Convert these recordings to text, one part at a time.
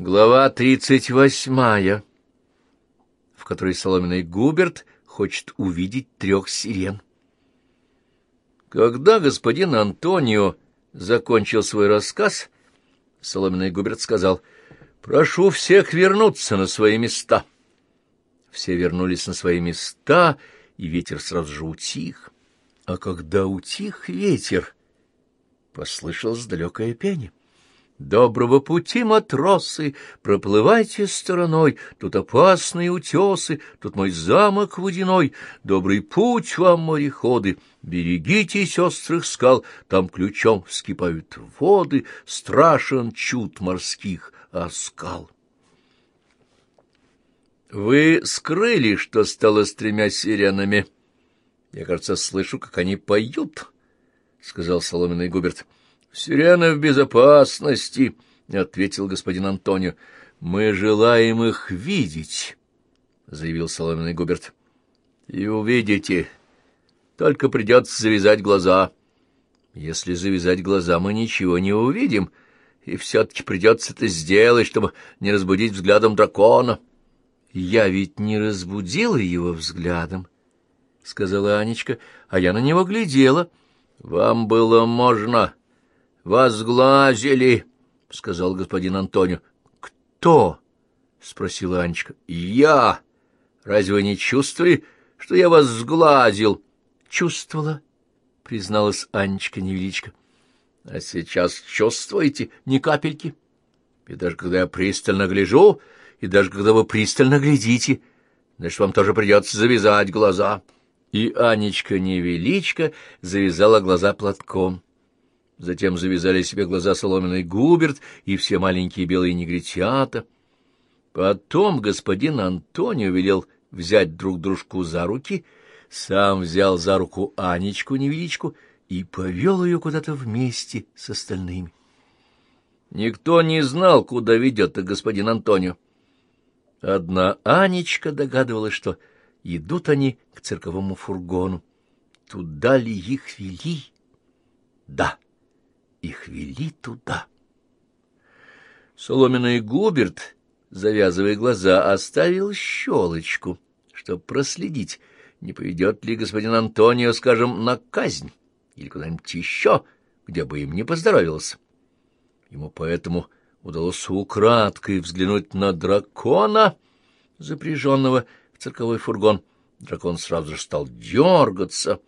Глава тридцать восьмая, в которой соломенный Губерт хочет увидеть трех сирен. Когда господин Антонио закончил свой рассказ, соломенный Губерт сказал, «Прошу всех вернуться на свои места». Все вернулись на свои места, и ветер сразу же утих. А когда утих ветер, послышалось далекое пение. Доброго пути, матросы, проплывайте стороной, тут опасные утесы, тут мой замок водяной. Добрый путь вам, мореходы, берегитесь острых скал, там ключом вскипают воды, страшен чуд морских оскал. Вы скрыли, что стало с тремя сиренами. Я, кажется, слышу, как они поют, — сказал соломенный Губерт. —— Сирена в безопасности, — ответил господин Антонио. — Мы желаем их видеть, — заявил соломенный Губерт. — И увидите. Только придется завязать глаза. Если завязать глаза, мы ничего не увидим, и все-таки придется это сделать, чтобы не разбудить взглядом дракона. — Я ведь не разбудила его взглядом, — сказала Анечка, — а я на него глядела. — Вам было можно... Возглазили, — сказал господин Антонио. — Кто? — спросила Анечка. — Я. Разве вы не чувствовали, что я вас сглазил? — Чувствовала, — призналась Анечка невеличко. — А сейчас чувствуете ни капельки? И даже когда я пристально гляжу, и даже когда вы пристально глядите, значит, вам тоже придется завязать глаза. И Анечка невеличко завязала глаза платком. Затем завязали себе глаза соломенный губерт и все маленькие белые негритята. Потом господин Антонио велел взять друг дружку за руки, сам взял за руку Анечку-невеличку и повел ее куда-то вместе с остальными. Никто не знал, куда ведет господин Антонио. Одна Анечка догадывалась, что идут они к цирковому фургону. Туда ли их вели? Да их вели туда. Соломенный Губерт, завязывая глаза, оставил щелочку, чтобы проследить, не поведет ли господин Антонио, скажем, на казнь или куда-нибудь еще, где бы им не поздоровился. Ему поэтому удалось украдкой взглянуть на дракона, запряженного в цирковой фургон. Дракон сразу же стал дергаться,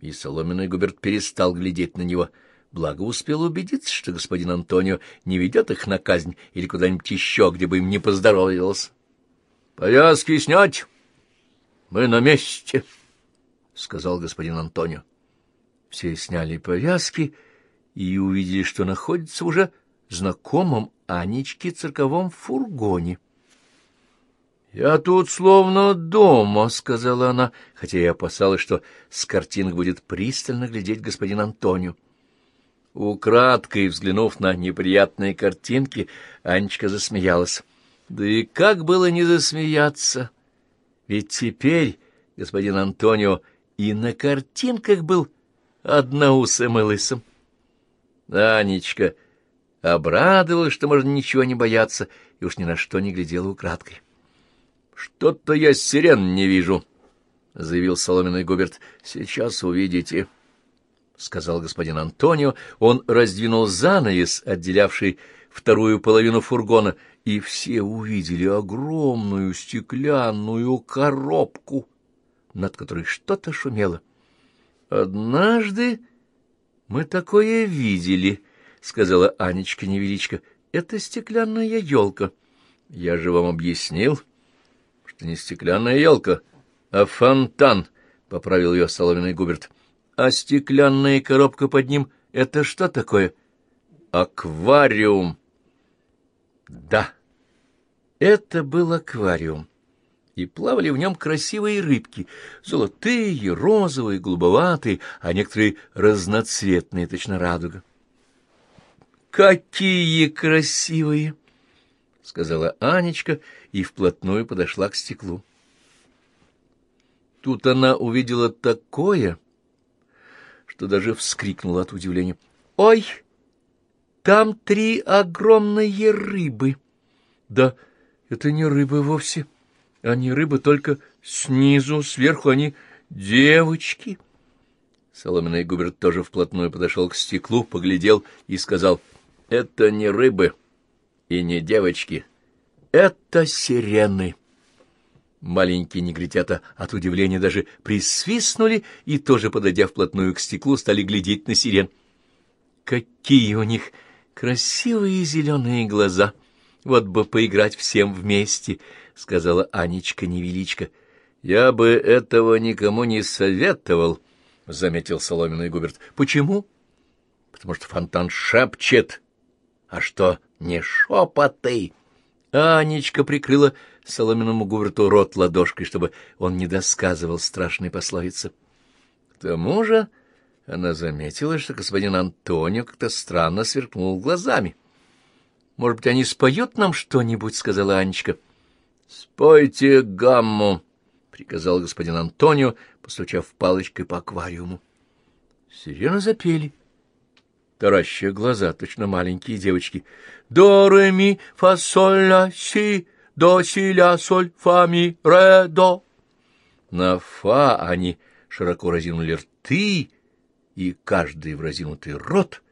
и соломенный Губерт перестал глядеть на него — Благо успел убедиться, что господин Антонио не ведет их на казнь или куда-нибудь еще, где бы им не поздоровилось. — Повязки снять! Мы на месте! — сказал господин Антонио. Все сняли повязки и увидели, что находится уже знакомом Анечке цирковом фургоне. — Я тут словно дома, — сказала она, хотя и опасалась, что с картинок будет пристально глядеть господин Антонио. Украдкой взглянув на неприятные картинки, Анечка засмеялась. Да и как было не засмеяться? Ведь теперь господин Антонио и на картинках был одноусым и лысым. Анечка обрадовалась, что можно ничего не бояться, и уж ни на что не глядела украдкой. — Что-то я сирен не вижу, — заявил соломенный Губерт. — Сейчас увидите. —— сказал господин Антонио. Он раздвинул занавес, отделявший вторую половину фургона, и все увидели огромную стеклянную коробку, над которой что-то шумело. «Однажды мы такое видели», — сказала Анечка-невеличка. «Это стеклянная елка. Я же вам объяснил, что не стеклянная елка, а фонтан», — поправил ее соломенный Губерт. А стеклянная коробка под ним — это что такое? Аквариум. Да, это был аквариум. И плавали в нем красивые рыбки, золотые, розовые, голубоватые, а некоторые разноцветные, точно радуга. «Какие красивые!» — сказала Анечка и вплотную подошла к стеклу. Тут она увидела такое что даже вскрикнула от удивления. «Ой, там три огромные рыбы!» Да, это не рыбы вовсе. Они рыбы только снизу, сверху они девочки. Соломенный Губерт тоже вплотную подошел к стеклу, поглядел и сказал, «Это не рыбы и не девочки, это сирены». Маленькие негритята от удивления даже присвистнули и, тоже подойдя вплотную к стеклу, стали глядеть на сирен. Какие у них красивые зеленые глаза! Вот бы поиграть всем вместе, — сказала Анечка-невеличка. — Я бы этого никому не советовал, — заметил соломенный Губерт. — Почему? — Потому что фонтан шепчет. А что, не шепоты? Анечка прикрыла соломенному Губерту рот ладошкой, чтобы он не досказывал страшной пословицы. К тому же она заметила, что господин Антонио как-то странно сверкнул глазами. — Может быть, они споют нам что-нибудь? — сказала Анечка. — Спойте гамму, — приказал господин Антонио, постучав палочкой по аквариуму. Сирены запели. — тараща глаза, точно маленькие девочки. «До, ре, си, до, си, ля, соль, фа, ми, ре, до». На «фа» они широко разинули рты, и каждый в разинутый рот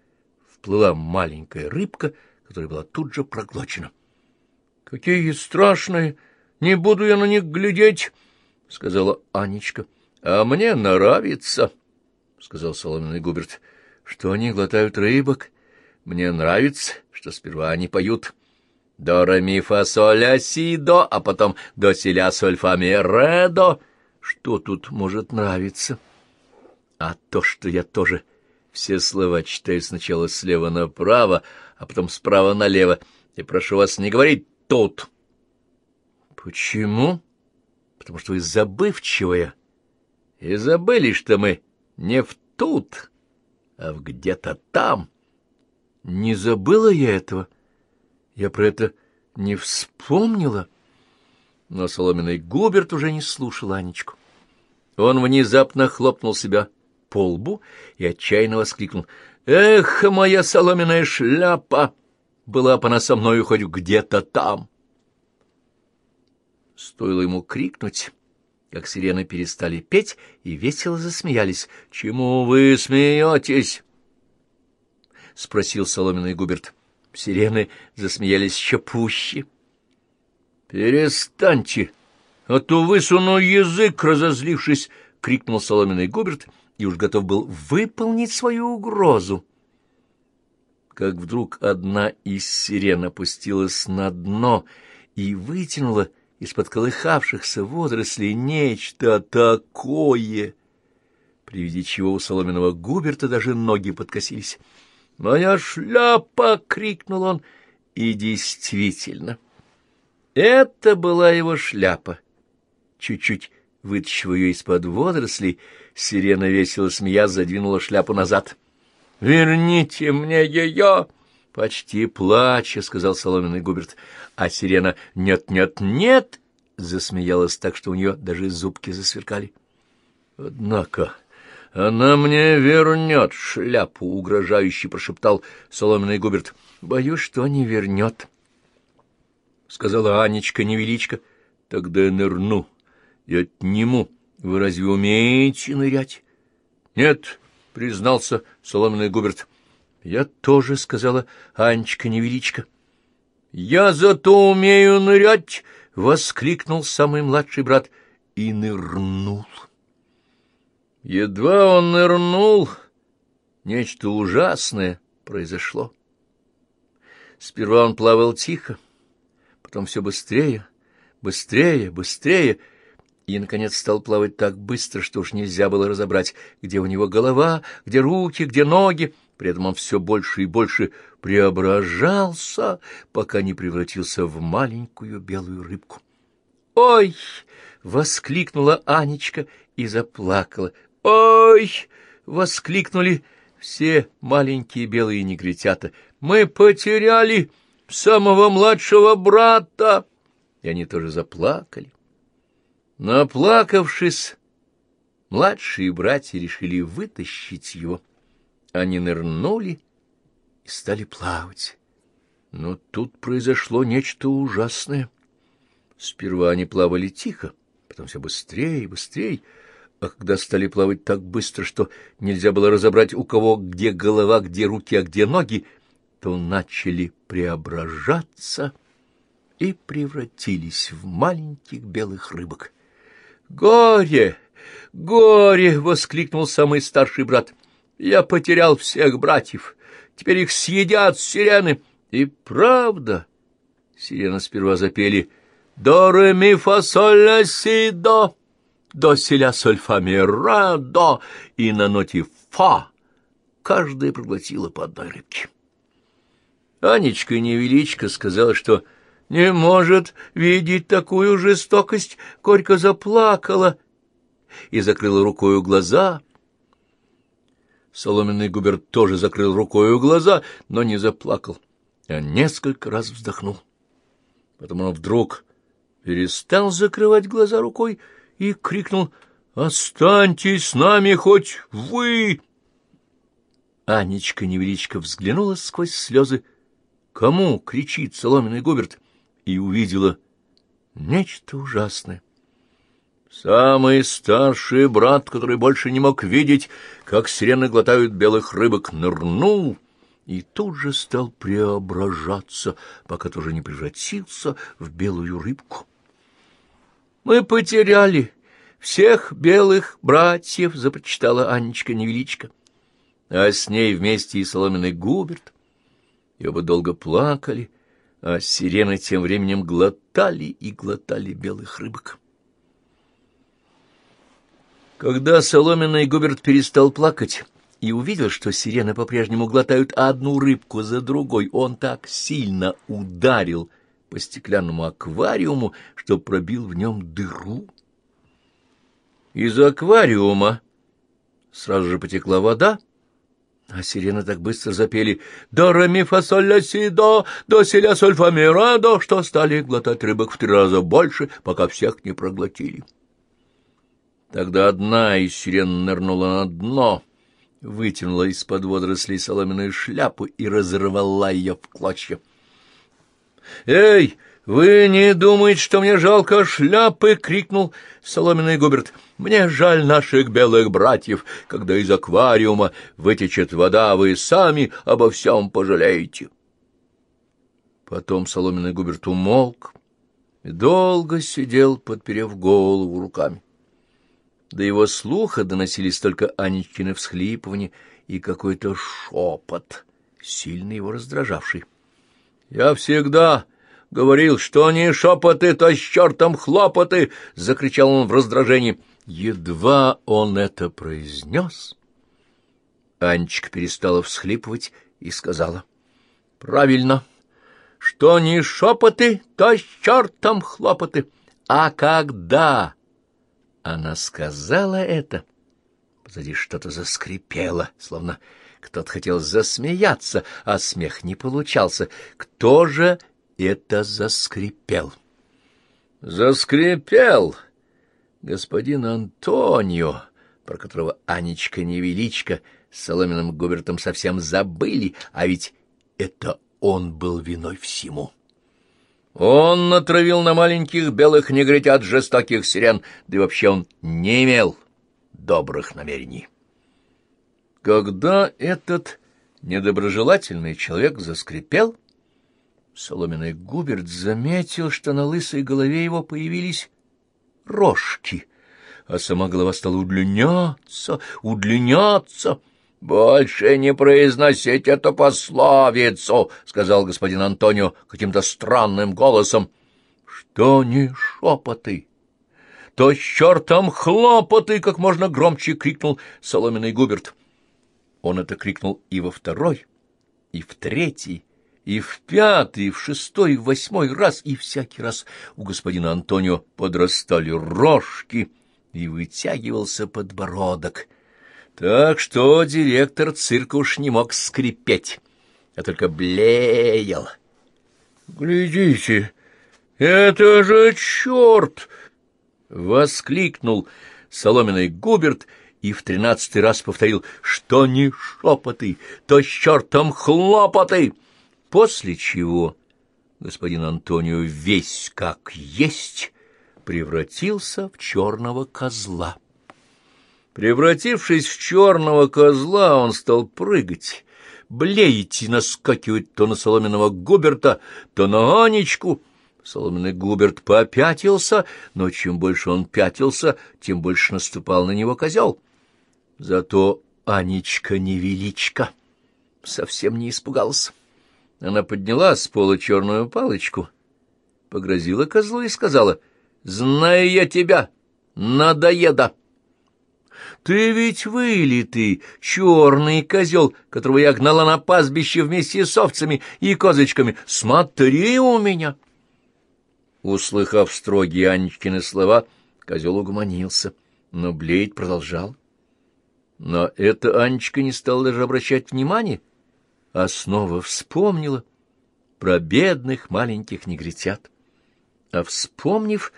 вплыла маленькая рыбка, которая была тут же проглочена. — Какие страшные! Не буду я на них глядеть! — сказала Анечка. — А мне нравится, — сказал соломенный Губерт что они глотают рыбок. Мне нравится, что сперва они поют до ре ми фа соль ля си до, а потом до си ля соль фа ми ре до. Что тут может нравиться? А то, что я тоже все слова читаю сначала слева направо, а потом справа налево, и прошу вас не говорить «тут». Почему? Потому что вы забывчивая. И забыли, что мы не в «тут» а в где-то там. Не забыла я этого. Я про это не вспомнила. Но соломенный Губерт уже не слушал Анечку. Он внезапно хлопнул себя по лбу и отчаянно воскликнул. «Эх, моя соломенная шляпа! Была бы она со мною хоть где-то там!» Стоило ему крикнуть как сирены перестали петь и весело засмеялись. — Чему вы смеетесь? — спросил соломенный Губерт. Сирены засмеялись еще пуще. — Перестаньте, а то высуну язык, разозлившись, — крикнул соломенный Губерт и уж готов был выполнить свою угрозу. Как вдруг одна из сирен опустилась на дно и вытянула из-под колыхавшихся водорослей нечто такое, при виде чего у соломенного Губерта даже ноги подкосились. «Моя шляпа!» — крикнул он. И действительно, это была его шляпа. Чуть-чуть вытащив ее из-под водорослей, сирена весело смеясь задвинула шляпу назад. «Верните мне ее!» Почти плача, — сказал соломенный Губерт. А сирена «нет, нет, нет!» засмеялась так, что у нее даже зубки засверкали. «Однако она мне вернет шляпу!» — угрожающе прошептал соломенный Губерт. «Боюсь, что не вернет», — сказала Анечка-невеличка. «Тогда я нырну и отниму. Вы разве умеете нырять?» «Нет», — признался соломенный Губерт. Я тоже, — сказала Анечка-невеличка. — Я зато умею нырять! — воскликнул самый младший брат и нырнул. Едва он нырнул, нечто ужасное произошло. Сперва он плавал тихо, потом все быстрее, быстрее, быстрее, и, наконец, стал плавать так быстро, что уж нельзя было разобрать, где у него голова, где руки, где ноги. При этом он все больше и больше преображался, пока не превратился в маленькую белую рыбку. «Ой!» — воскликнула Анечка и заплакала. «Ой!» — воскликнули все маленькие белые негритята. «Мы потеряли самого младшего брата!» И они тоже заплакали. Наплакавшись, младшие братья решили вытащить его. Они нырнули и стали плавать. Но тут произошло нечто ужасное. Сперва они плавали тихо, потом все быстрее и быстрее, а когда стали плавать так быстро, что нельзя было разобрать, у кого где голова, где руки, а где ноги, то начали преображаться и превратились в маленьких белых рыбок. «Горе! Горе!» — воскликнул самый старший брат. «Я потерял всех братьев. Теперь их съедят сирены». И правда, сирены сперва запели «До, ре, ми, фа, соль, ля, си, до» до селя соль фа ми ра до, и на ноте фа каждая проглотила по одной рыбке. Анечка невеличко сказала, что не может видеть такую жестокость, горько заплакала и закрыла рукою глаза. Соломенный Губерт тоже закрыл рукою глаза, но не заплакал, а несколько раз вздохнул. Потом он вдруг перестал закрывать глаза рукой и крикнул «Останьтесь с нами хоть вы!» Анечка невеличко взглянула сквозь слезы, кому кричит соломенный Губерт, и увидела нечто ужасное. Самый старший брат, который больше не мог видеть, как сирены глотают белых рыбок, нырнул и тут же стал преображаться, пока тоже не превратился в белую рыбку. Мы потеряли всех белых братьев, — запрочитала Анечка Невеличко. А с ней вместе и соломенный Губерт. И оба долго плакали, а сирены тем временем глотали и глотали белых рыбок. Когда соломенный Губерт перестал плакать и увидел, что сирены по-прежнему глотают одну рыбку за другой, он так сильно ударил — по стеклянному аквариуму, что пробил в нем дыру. Из аквариума сразу же потекла вода, а сирены так быстро запели «До ре ми фа соль ля си до, до си ля соль фа ми ра до», что стали глотать рыбок в три раза больше, пока всех не проглотили. Тогда одна из сирен нырнула на дно, вытянула из-под водорослей соломенную шляпу и разорвала ее в клочья. «Эй, вы не думаете, что мне жалко шляпы?» — крикнул соломенный Губерт. «Мне жаль наших белых братьев. Когда из аквариума вытечет вода, вы сами обо всем пожалеете». Потом соломенный Губерт умолк и долго сидел, подперев голову руками. До его слуха доносились только Анечкины всхлипывания и какой-то шепот, сильно его раздражавший. Я всегда говорил, что не шепоты, то с чертом хлопоты, — закричал он в раздражении. Едва он это произнес, Анечка перестала всхлипывать и сказала. — Правильно. Что не шепоты, то с чертом хлопоты. А когда она сказала это, позади что-то заскрипело, словно кто-то хотел засмеяться, а смех не получался. Кто же это заскрипел? Заскрипел господин Антонио, про которого Анечка Невеличка с Соломенным Губертом совсем забыли, а ведь это он был виной всему. Он натравил на маленьких белых негритят жестоких сирен, да и вообще он не имел добрых намерений. Когда этот недоброжелательный человек заскрипел, соломенный Губерт заметил, что на лысой голове его появились рожки, а сама голова стала удлиняться, удлиняться. — Больше не произносить эту пословицу, — сказал господин Антонио каким-то странным голосом. — Что не шепоты? — То с чертом хлопоты! — как можно громче крикнул соломенный Губерт. — он это крикнул и во второй, и в третий, и в пятый, и в шестой, и в восьмой раз, и всякий раз у господина Антонио подрастали рожки, и вытягивался подбородок. Так что директор цирка уж не мог скрипеть, а только блеял. — Глядите, это же черт! — воскликнул соломенный Губерт — и в тринадцатый раз повторил, что не шепоты, то с чертом хлопоты. После чего господин Антонио весь как есть превратился в черного козла. Превратившись в черного козла, он стал прыгать, блеять и наскакивать то на соломенного Губерта, то на Анечку. Соломенный Губерт попятился, но чем больше он пятился, тем больше наступал на него козел. Зато Анечка-невеличка совсем не испугалась. Она подняла с пола черную палочку, погрозила козлу и сказала, «Знаю я тебя, надоеда!» Ты ведь вылитый, черный козел, которого я гнала на пастбище вместе с овцами и козочками. Смотри у меня!» Услыхав строгие Анечкины слова, козел угомонился, но блеять продолжал. Но эта Анечка не стала даже обращать внимания, а снова вспомнила про бедных маленьких негритят. А вспомнив,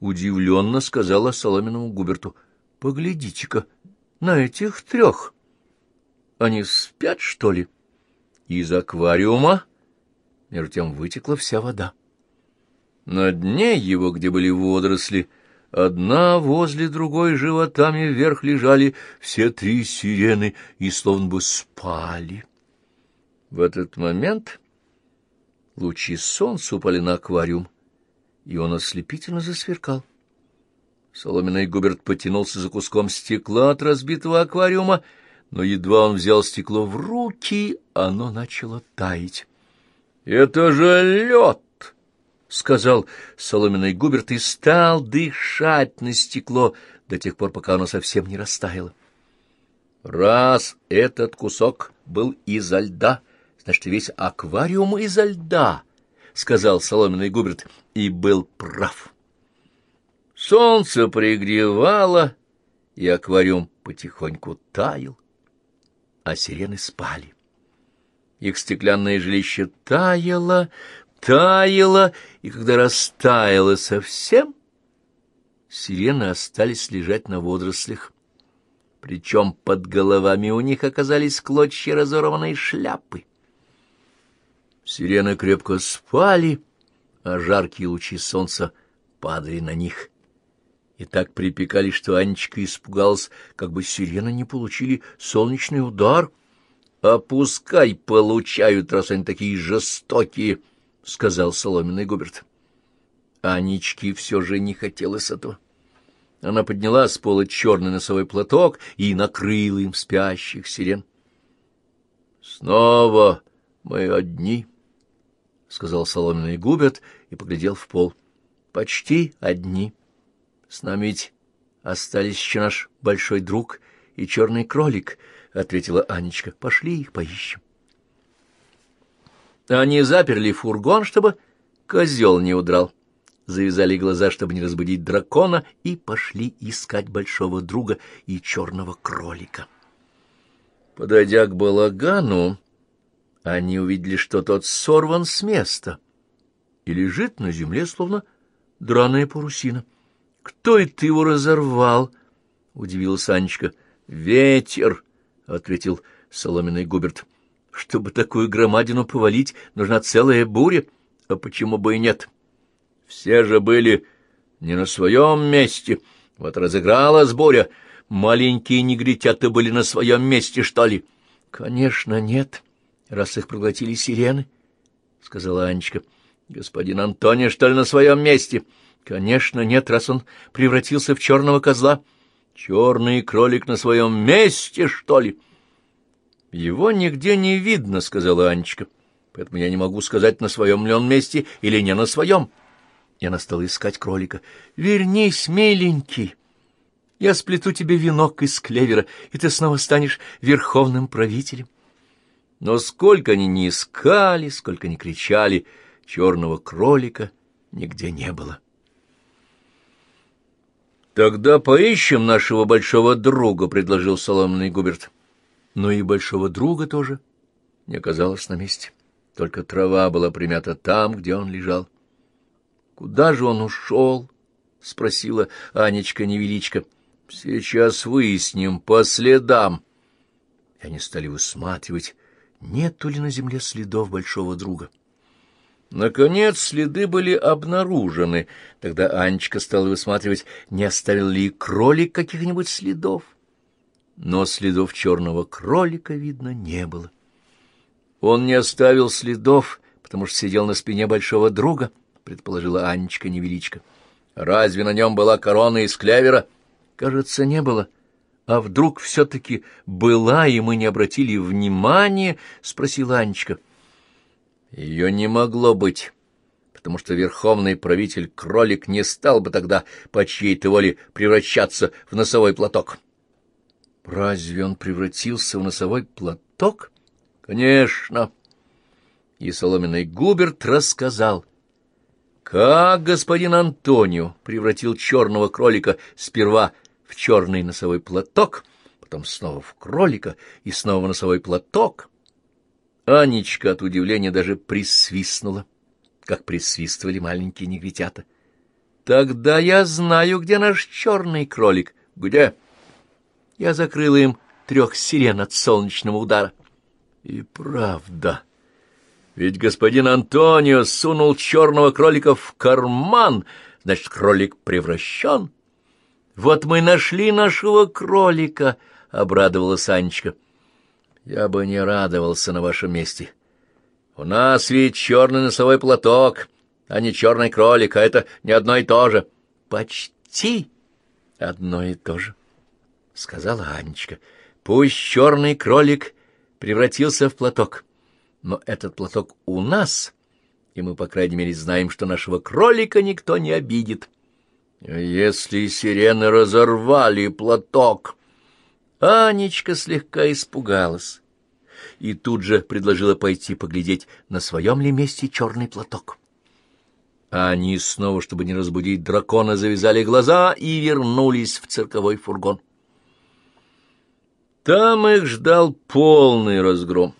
удивленно сказала соломенному Губерту — Поглядите-ка на этих трех. Они спят, что ли? Из аквариума между тем вытекла вся вода. На дне его, где были водоросли, одна возле другой животами вверх лежали все три сирены и словно бы спали. В этот момент лучи солнца упали на аквариум, и он ослепительно засверкал. Соломенный Губерт потянулся за куском стекла от разбитого аквариума, но едва он взял стекло в руки, оно начало таять. — Это же лед! — сказал соломенный Губерт и стал дышать на стекло до тех пор, пока оно совсем не растаяло. Раз этот кусок был изо льда, значит, весь аквариум изо льда, — сказал соломенный Губерт, и был прав. Солнце пригревало, и аквариум потихоньку таял, а сирены спали. Их стеклянное жилище таяло, таяло, и когда растаяло совсем, сирены остались лежать на водорослях. Причем под головами у них оказались клочья разорванной шляпы. Сирены крепко спали, а жаркие лучи солнца падали на них и так припекали, что Анечка испугалась, как бы сирены не получили солнечный удар. — А пускай получают, раз они такие жестокие, — сказал соломенный Губерт. Анечке все же не хотелось этого. Она подняла с пола черный носовой платок и накрыла им спящих сирен. — Снова мы одни, — сказал соломенный Губерт и поглядел в пол. — Почти одни. — с нами ведь остались еще наш большой друг и черный кролик, — ответила Анечка. — Пошли их поищем. Они заперли фургон, чтобы козел не удрал. Завязали глаза, чтобы не разбудить дракона, и пошли искать большого друга и черного кролика. Подойдя к балагану, они увидели, что тот сорван с места и лежит на земле, словно драная парусина. — Кто это его разорвал? — удивилась Анечка. — Ветер, — ответил соломенный Губерт. — Чтобы такую громадину повалить, нужна целая буря. А почему бы и нет? Все же были не на своем месте. Вот разыгралась буря. Маленькие негритята были на своем месте, что ли? — Конечно, нет, раз их проглотили сирены, — сказала Анечка. — Господин Антоний, что ли, на своем месте? — Конечно, нет, раз он превратился в черного козла. Черный кролик на своем месте, что ли? Его нигде не видно, — сказала Анечка. Поэтому я не могу сказать, на своем ли он месте или не на своем. И она стала искать кролика. Вернись, миленький. Я сплету тебе венок из клевера, и ты снова станешь верховным правителем. Но сколько они ни искали, сколько ни кричали, черного кролика нигде не было. «Тогда поищем нашего большого друга», — предложил соломенный Губерт. Но и большого друга тоже не оказалось на месте. Только трава была примята там, где он лежал. «Куда же он ушел?» — спросила Анечка-невеличка. «Сейчас выясним по следам». И они стали высматривать, нету ли на земле следов большого друга. Наконец следы были обнаружены. Тогда Анечка стала высматривать, не оставил ли кролик каких-нибудь следов. Но следов черного кролика, видно, не было. Он не оставил следов, потому что сидел на спине большого друга, предположила Анечка-невеличка. Разве на нем была корона из клявера? Кажется, не было. А вдруг все-таки была, и мы не обратили внимания? — спросила Анечка. — ее не могло быть, потому что верховный правитель кролик не стал бы тогда по чьей-то воле превращаться в носовой платок. Разве он превратился в носовой платок? Конечно. И соломенный Губерт рассказал, как господин Антонио превратил черного кролика сперва в черный носовой платок, потом снова в кролика и снова в носовой платок, Анечка от удивления даже присвистнула, как присвистывали маленькие негритята. — Тогда я знаю, где наш черный кролик. — Где? Я закрыла им трех сирен от солнечного удара. — И правда. Ведь господин Антонио сунул черного кролика в карман, значит, кролик превращен. — Вот мы нашли нашего кролика, — обрадовалась Анечка. — я бы не радовался на вашем месте. У нас ведь черный носовой платок, а не черный кролик, а это не одно и то же. Почти одно и то же, — сказала Анечка. Пусть черный кролик превратился в платок, но этот платок у нас, и мы, по крайней мере, знаем, что нашего кролика никто не обидит. Если сирены разорвали платок... Анечка слегка испугалась и тут же предложила пойти поглядеть, на своем ли месте черный платок. Они снова, чтобы не разбудить дракона, завязали глаза и вернулись в цирковой фургон. Там их ждал полный разгром.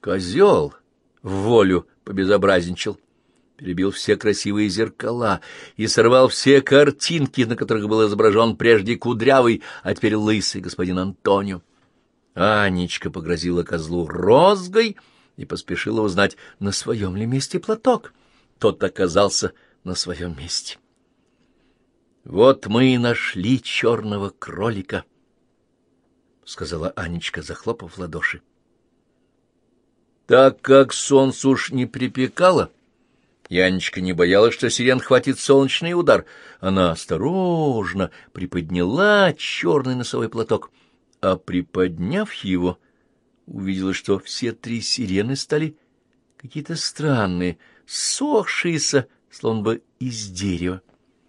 Козел в волю побезобразничал перебил все красивые зеркала и сорвал все картинки, на которых был изображен прежде кудрявый, а теперь лысый господин Антонио. Анечка погрозила козлу розгой и поспешила узнать, на своем ли месте платок. Тот оказался на своем месте. «Вот мы и нашли черного кролика», — сказала Анечка, захлопав ладоши. Так как солнце уж не припекало, — Янечка не боялась, что сирен хватит солнечный удар. Она осторожно приподняла черный носовой платок, а приподняв его, увидела, что все три сирены стали какие-то странные, сохшиеся, словно бы из дерева.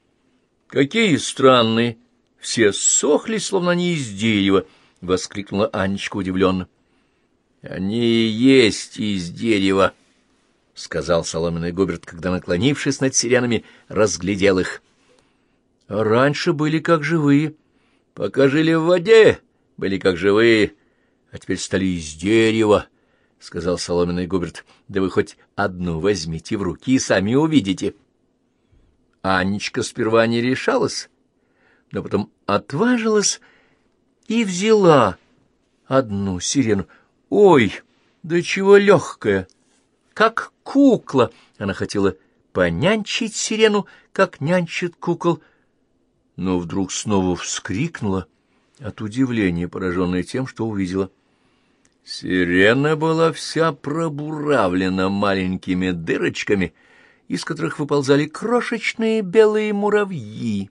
— Какие странные! Все сохлись, словно они из дерева! — воскликнула Анечка удивленно. — Они есть из дерева! —— сказал соломенный Губерт, когда, наклонившись над сиренами, разглядел их. — Раньше были как живые. Пока жили в воде, были как живые, а теперь стали из дерева, — сказал соломенный Губерт. — Да вы хоть одну возьмите в руки и сами увидите. Анечка сперва не решалась, но потом отважилась и взяла одну сирену. Ой, да чего легкая! — как кукла. Она хотела понянчить сирену, как нянчит кукол, но вдруг снова вскрикнула от удивления, пораженная тем, что увидела. Сирена была вся пробуравлена маленькими дырочками, из которых выползали крошечные белые муравьи.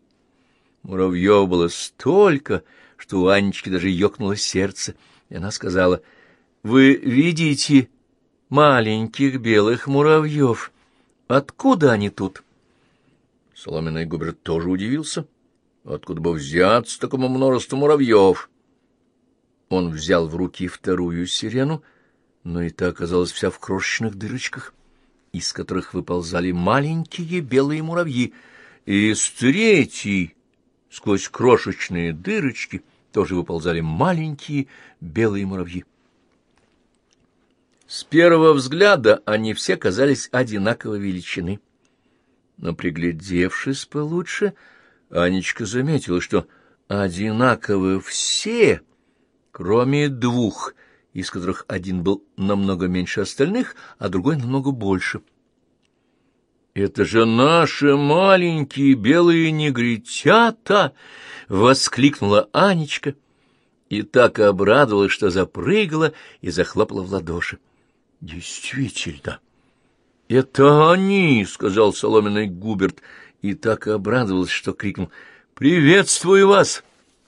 Муравьев было столько, что у Анечки даже ёкнуло сердце, и она сказала, «Вы видите маленьких белых муравьев. Откуда они тут? Соломенный Губерт тоже удивился. Откуда бы взяться такому множеству муравьев? Он взял в руки вторую сирену, но и та оказалась вся в крошечных дырочках, из которых выползали маленькие белые муравьи, и с третьей, сквозь крошечные дырочки, тоже выползали маленькие белые муравьи. С первого взгляда они все казались одинаковой величины. Но, приглядевшись получше, Анечка заметила, что одинаковы все, кроме двух, из которых один был намного меньше остальных, а другой намного больше. «Это же наши маленькие белые негритята!» — воскликнула Анечка и так обрадовалась, что запрыгала и захлопала в ладоши. «Действительно!» «Это они!» — сказал соломенный Губерт, и так обрадовался, что крикнул. «Приветствую вас,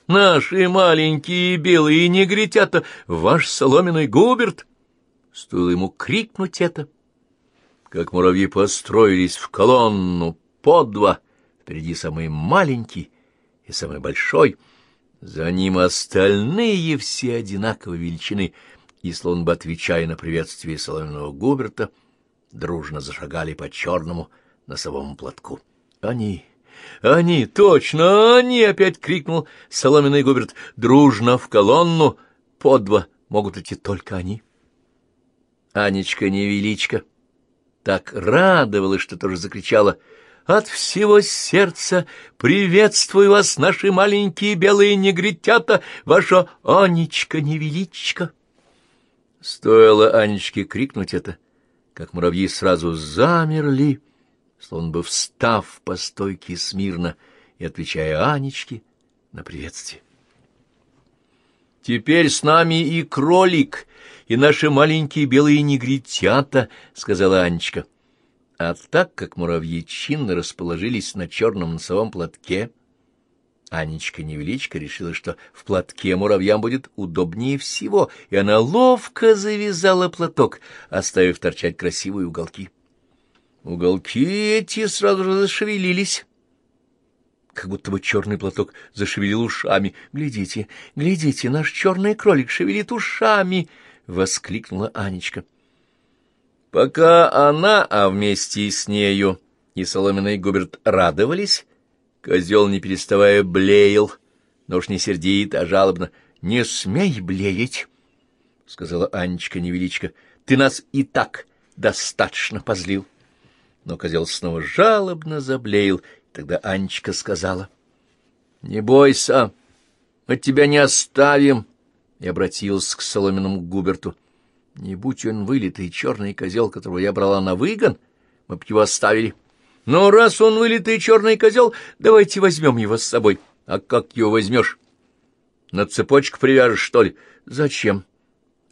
наши маленькие белые негритята, ваш соломенный Губерт!» Стоило ему крикнуть это, как муравьи построились в колонну по два, впереди самый маленький и самый большой, за ним остальные все одинаковой величины, и, словно бы отвечая на приветствие соломенного Губерта, дружно зашагали по черному носовому платку. Они... «Они, точно, они!» — опять крикнул соломенный Губерт. «Дружно в колонну! По два могут идти только они!» Анечка-невеличка так радовалась, что тоже закричала «От всего сердца приветствую вас, наши маленькие белые негритята, ваша Анечка-невеличка!» Стоило Анечке крикнуть это, как муравьи сразу замерли, словно бы встав по стойке смирно и отвечая Анечке на приветствие. «Теперь с нами и кролик, и наши маленькие белые негритята», — сказала Анечка. А так как муравьи чинно расположились на черном носовом платке, Анечка-невеличка решила, что в платке муравьям будет удобнее всего, и она ловко завязала платок, оставив торчать красивые уголки. Уголки эти сразу же зашевелились, как будто бы черный платок зашевелил ушами. «Глядите, глядите, наш черный кролик шевелит ушами!» — воскликнула Анечка. Пока она, а вместе с нею и соломенный Губерт радовались, козел, не переставая, блеял, но уж не сердит, а жалобно. «Не смей блеять!» — сказала Анечка-невеличка. «Ты нас и так достаточно позлил». Но козел снова жалобно заблеял, тогда Анечка сказала. — Не бойся, мы тебя не оставим, — и обратился к соломенному Губерту. — Не будь он вылитый черный козел, которого я брала на выгон, мы б его оставили. Но раз он вылитый черный козел, давайте возьмем его с собой. А как его возьмешь? На цепочку привяжешь, что ли? Зачем?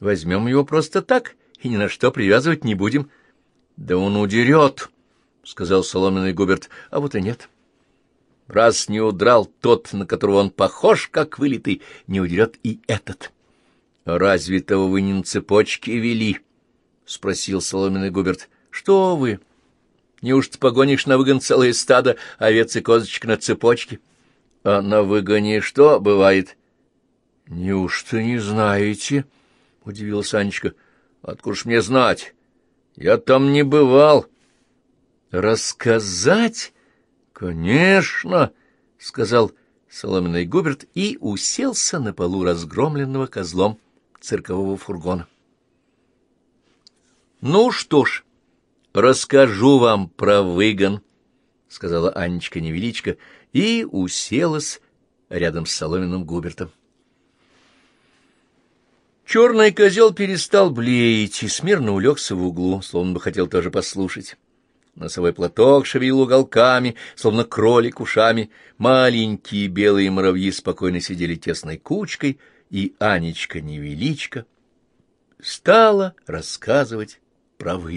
Возьмем его просто так и ни на что привязывать не будем. Да он удерет. — сказал соломенный Губерт, — а вот и нет. Раз не удрал тот, на которого он похож, как вылитый, не удерет и этот. — Разве того вы не на цепочке вели? — спросил соломенный Губерт. — Что вы? Неужто погонишь на выгон целое стадо овец и козочек на цепочке? — А на выгоне что бывает? — Неужто не знаете? — удивилась Анечка. — Откуда ж мне знать? Я там не бывал. — «Рассказать? Конечно!» — сказал соломенный Губерт и уселся на полу разгромленного козлом циркового фургона. «Ну что ж, расскажу вам про выгон», — сказала Анечка-невеличка и уселась рядом с соломенным Губертом. Черный козел перестал блеять и смирно улегся в углу, словно бы хотел тоже послушать. Носовой платок шевелил уголками, словно кролик ушами. Маленькие белые муравьи спокойно сидели тесной кучкой, и Анечка-невеличка стала рассказывать про вы.